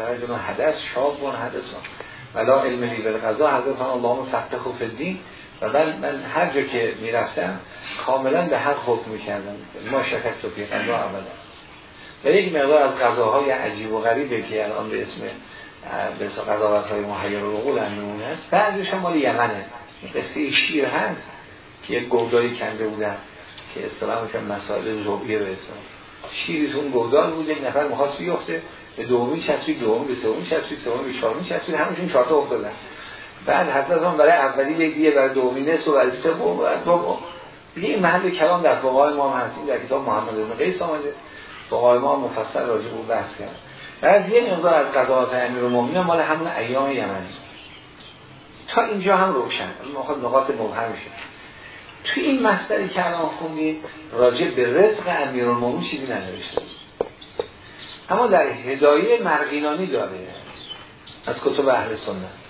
رجل حدث شاب و حدث ولا علم لی بالقضا حضرت اللهم فتح و الدین. و من, من هر جا که می‌رفتم کاملا به حق حکم می‌کردم. ما شکت تو فی قضا اولا و یک مقدار از قضاهای عجیب و غریبه که الان به اسم به قضاوت های محیر و رقول نمونه است بعضیش هم مال یمنه. قصه شیر هست که یک گودایی کنده بودن. که اصطلاح میشن مسائل زوبیه به اصطلاح شیریز اون گودال بود یک نفر مخواست بیفته به دومی چسبید دومی به سومی چسبید سومی به چهارمی چسبید همشون چهار تا افتادن. بعد حضرت هم برای اولی یک دیگه برای دومی نصف و برای سوم و دوم این محل کلام در فقهای ما هست این در کتاب محمد بن قیس آمده. فقهای ما مفصل راجع به بحث کرد. از یه مقدار از قضاوت امیرالمومنین مال همون ایام یمنی. تا اینجا هم روشن. ما نقاط مبهم توی این مصدری که الان خوندیم راجع به رزق امیرالمومنین چیزی ننوشته. اما در هدایه مرغینانی داره. از کتب اهل سنت.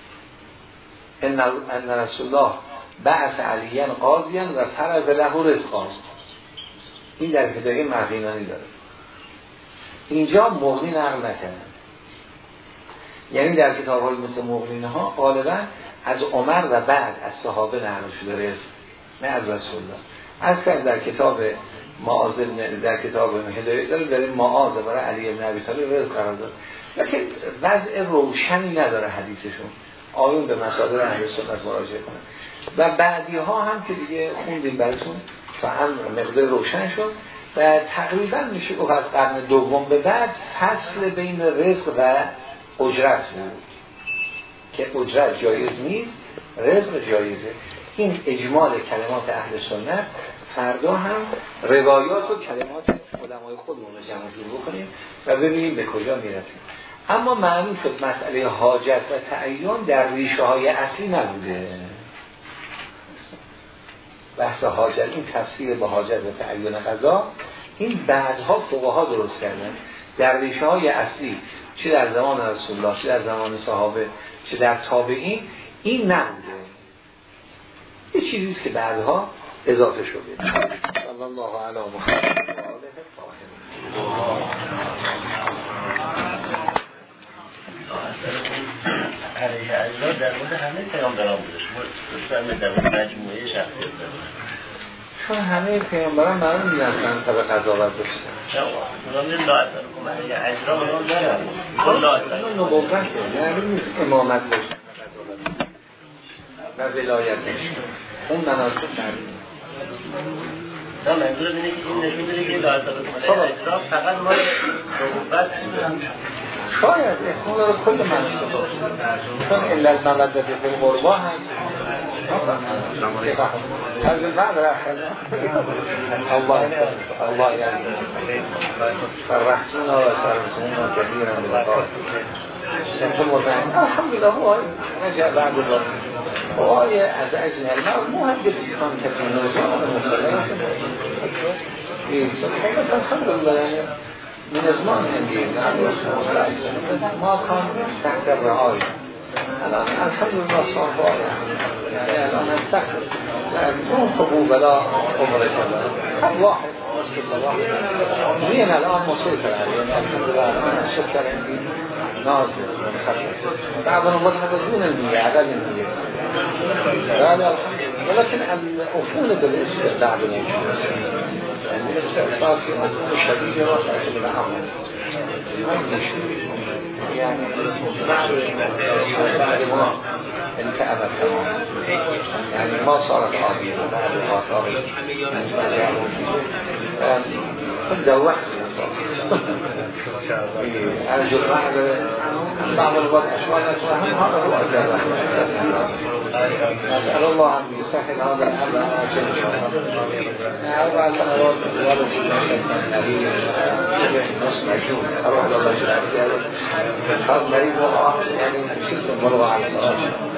ان رسول الله بعث علیان قاضیان و فرض له رزقان. این در هدایه مرغینانی داره. اینجا مغنی نقل نکردن یعنی در کتاب مثل مغنین ها غالبا از عمر و بعد از صحابه نقل شده رزق. نه از رسول الله از در کتاب معاذ در کتاب هدایت داره در معاذ برای علی ابن ابی طالب قرار داد لیکن وضع روشنی نداره حدیثشون. آیون به مصادر اهل سنت مراجعه کنه. و بعدی ها هم که دیگه خوندیم براتون فهم مقدار روشن شد و تقریبا میشه گفت از قرن دوم به بعد فصل بین رزق و اجرت بود. که اجرت جایز نیست رزق جایزه. این اجمال کلمات اهل سنت فردا هم روایات و کلمات علمای خودمون رو جمع جور بکنیم و ببینیم به کجا می‌رسیم. اما معنی شد مسئله حاجت و تعیین در ریشه های اصلی نبوده. بحث حاجت این تفسیر به حاجت و تعیین قضا این بعدها فقها درست کردن. در ریشه های اصلی چه در زمان رسول الله چه در زمان صحابه چه در تابعین این نبوده. یه چیزیست که بعدها اضافه شده صلی الله علی محمد علیه الله در مورد همه پیامبران بودش مورد در مجموعه شخصیت چون همه پیامبران معلوم می‌دونستن سر قضاوت داشتن اجرا اونم دارن اون نبوت نیست امامت داشتن و ولایت اون مناسب معلوم نه منظور اینه که این نشون که اجرا فقط ما نبوت شاید احتمال داره کل منصوب چون علت مودت به قربا از بعد الله الله یعنی. فرحتونا و سرمتونا کثیرا بلقاء سنتم مطمئن. الحمدلله هو نجا بعد الله وهي از اجلها الماء مهدد كان كابتن نوزان مثلا الحمد لله يعني من زمان الانجيل عن رسول الله ما كان تحت الرعايه الان الحمد لله صار رائع يعني الان نستخدم يعني دون حبوب ولا عمر كذا حد واحد. زين الآن مسيطر يعني الحمد لله. الان السكر عندي نازل. منخفض بعض المضحك دون المية عدد المية يعني ولكن الأصول بالاستعداد موجود يعني الاستعداد في أفولة شديدة رفعت بالعمل يعني بعد بعد ما يعني ما صارت عظيمة بعد ما صارت يعني خذ وقت أسأل الله أن يسهل هذا الأمر الله أربع سنوات الولد نص مجنون أروح لله جل وعلا مريض والله يعني شو اسمه على الراجل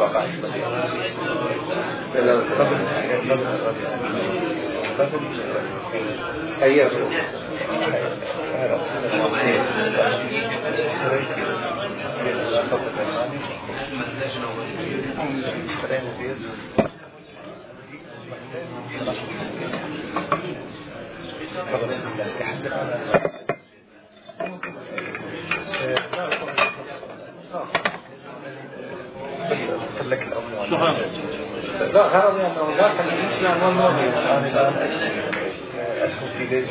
آفاق آفاق آفاق شكرا لا غرضي انه داخل الاسلام والمرضي اسكت في بيت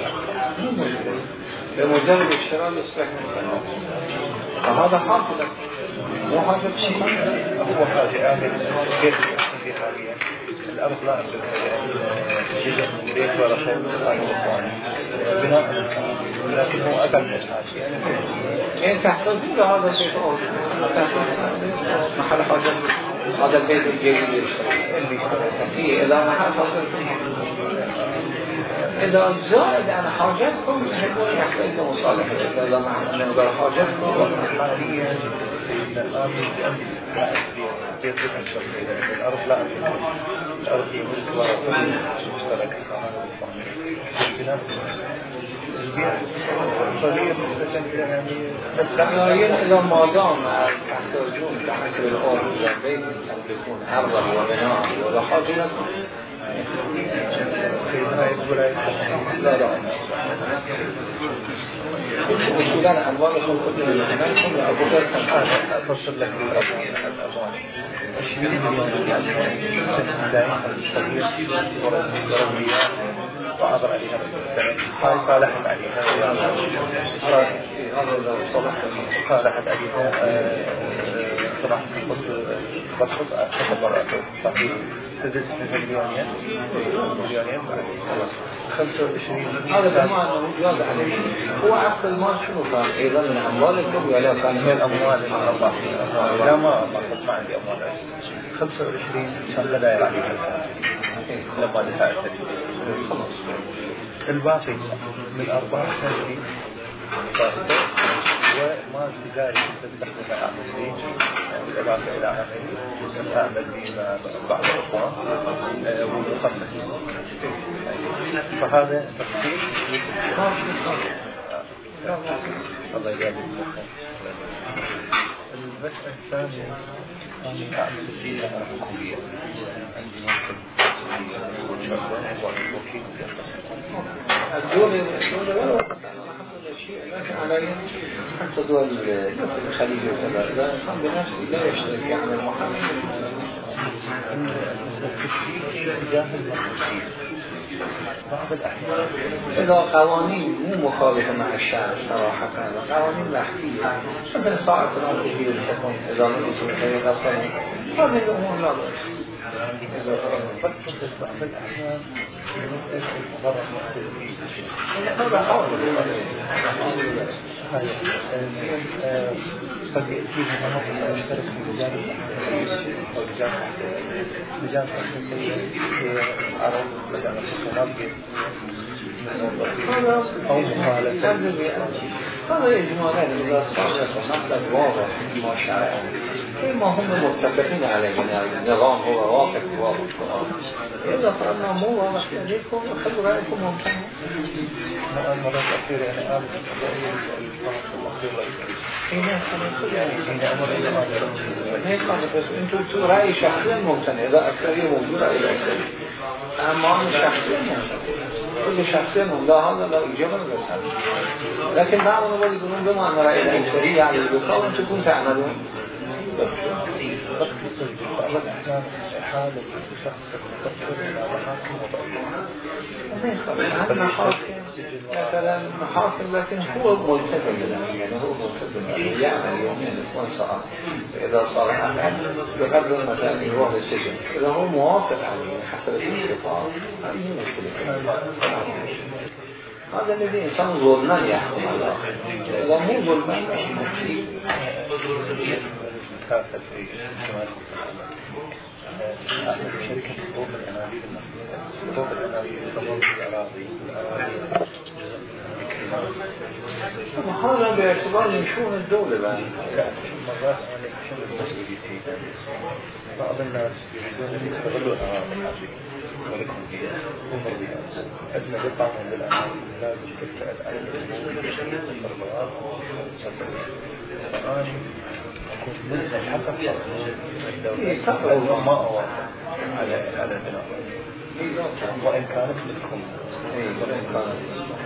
بمجرد الشراء يصبح فهذا حاصل مو حاصل شيء هو خاطئ امن كيف في حاليا الأرض لا جزء من البيت ولا شيء من بناء ولكن هو أقل من يعني انت تحتاج هذا الشيء محل حاجة هذا البيت الجيد يشتري إذا حاجة إذا زاد عن حاجتكم يحبون يحتاج لمصالحة إذا ما نقدر حاجتكم الأرض لا الأرض هي يعني إذا ما دام تحتاجون كحسب الأرض إلى بيت تملكون وبناءه وحاجتكم لا لا اصولا اموالكم كل من عملكم يا ابو بكر كان افصل لك الاموال 20 مليون ريال صغير ورميات وعبر عليها هاي صالحت عليها صالحت عليها صلاح بطلب أخبر صحيح تزيد مليونين مليونين 25 هذا بمعنى جاز عليه هو اصل المال شنو؟ كان أيضا من اموالكم ولا كان هي الأموال. لا ما ما عندي اموال 25 كان لا داير عليها الباقي من ارباح هذه وما تجاري تستخدم عملي إلى بعض الاخوان ومخفف فهذا تخفيف الله يجازيك المسألة الثانية أنا أعمل فيها حكومية عندي مكتب الدول الدول لكن عليه حتى دول الخليج وكذا الإنسان بنفسه لا يشترك يعمل محامي إذا قوانين مو مخالفة مع الشعب صراحة قوانين مخفية مثل ساعة الأنتجية الحكم إذا من أصول خير قصر هذه الأمور لا بأس بعض الأحيان هذا حاول قد يأتيها مناطق يشترك في رجال أو رجال رجال هي عرب رجال أو مخالفة هذا إجمالا واضح ما هم متفقين عليه يعني النظام هو واقف واضح إذا فرضنا مو واضح عليكم خلوا رأيكم ممكن المرة الأخيرة يعني بس انتوا تو رأي موجودة إلى أكثرية أما أنا شخصيا ممتنع كل شخصيا لا هذا لا إجابة بس لكن بعض الناس يقولون بما رأي الأكثرية على البقاء وأنتم كنتم تعملون مثلا محاكم لكن هو ملتزم يعني هو ملتزم يعمل يومين اثنين ساعات إذا صار عمل بقدر مثلا يروح للسجن إذا هو موافق عليه حسب مشكلة هذا الذي إنسان ظلما يحكم على الآخر إذا مو ظلما كافة في شمال شركة طوب الأنابيب طوب الأنابيب طوب الأراضي هذا باعتبار شؤون الدولة بقى مرات أنا شغل المسؤوليتي بعض الناس يريدون أن يستغلوا الأراضي هذه ولكم فيها ومرضيها أدنى قطعة من الأراضي لازم تبتعد عن الأربعات فأنا وان كانت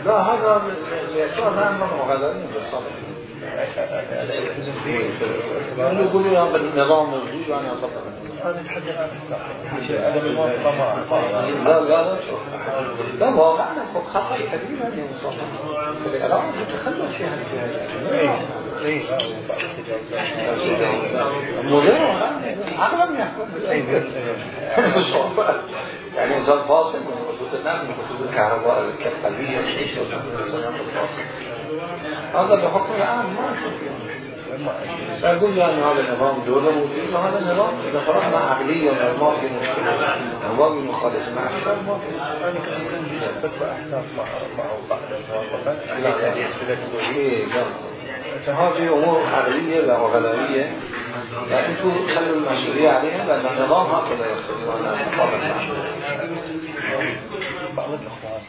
لا هذا يعتبر هذا ممنوع هذا من يقولوا يا بالنظام الغيب أنا هذا الحد لا لا لا واقعنا خطا كبير هذه المصطلحات الان فيها يعني إنسان فاصل من خطوط النقل من خطوط الكهرباء القلبية هذا بحكم العام ما فأقول يعني هذا النظام دولة موجود وهذا النظام إذا فرحنا عقليا ما في مشكلة ما في مخالفة مع الشر ما في كنت بدفع أحساس مع مع بعض الموافقة لا إيه هذه أمور عقلية وغلبية فأنتوا خلوا المسؤولية عليها لأن النظام هكذا يقتضي وأنا مقابل بعض الإخوان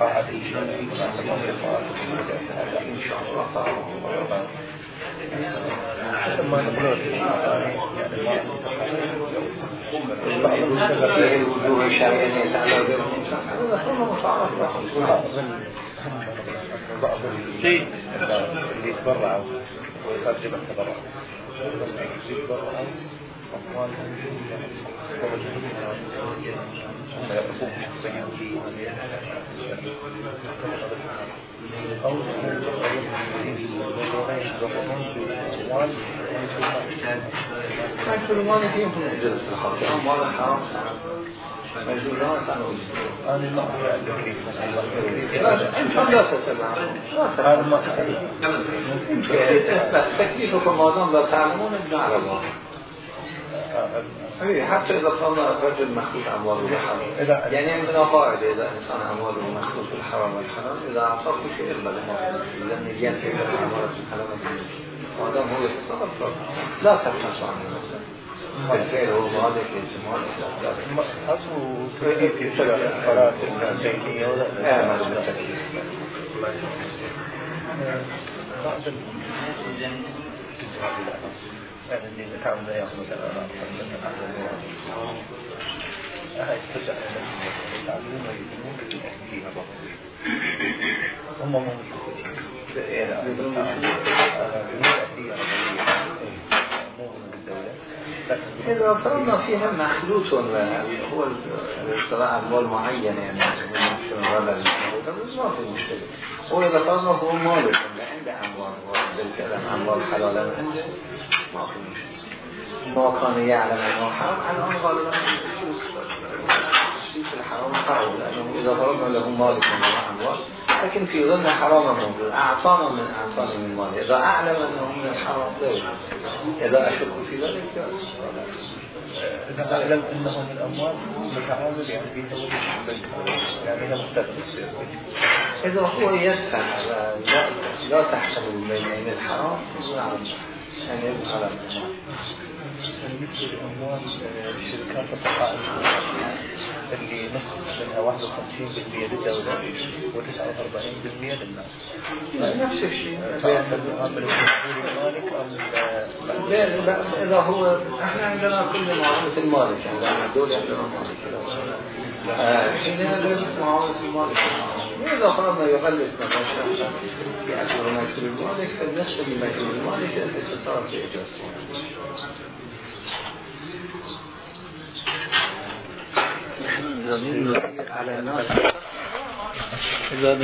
قاعد إن شاء الله بعض اللي يتبرعوا ويقدم التبرع أو بيان أو مجبور مال حرام مجبور لا ما تسمع هذا ما تكليفكم مادام لا تعلمون ابن عربا حتى إذا قام رجل مخلوط أموال بالحرام يعني عندنا قاعدة إذا إنسان أمواله مخلوط بالحرام والحرام إذا أعطاه شيء يقبل لأن نيات في الأموال الحرام مادام هو يتصرف لا تبحث عنه مثلا بالفعل هو مالك ولا آمن بالتكليف بعض يعني إذا فرضنا فيها مخلوط هو الاصطلاح أموال معينة يعني؟ ما في مشكلة. هو إذا فرضنا هو مالك عنده أموال. بالفعل أموال حلالا عنده ما في مشكلة. ما كان يعلم أنه حرام الآن غالبا في الحرام صعب لأنه إذا فرضنا له مالك من لكن في ظن حرام موجود أعطانا من أعطانا من مال. إذا أعلم أنه من الحرام لا إذا أشك في ذلك إذا أعلم أنه من الأموال متعامل يعني في تولي البنك. يعني هذا مختلف. إذا هو يدفع لا, لا تحسب بين الحرام نعم يعني يدفع على بالنسبة لأموال الشركات التقاعد اللي نصف منها 51% للدولة و49% للناس. نفس الشيء. المالك أم لا؟ إذا هو إحنا عندنا كل معاملة المالك عندنا الدولة عندنا مالك. حينها لازم معاملة المالك. وإذا فرضنا يغلس مثلا شخصا يأكل ما يكتب المالك فالنسبة لما يكتب المالك الاستثار في إجازة على الناس إذا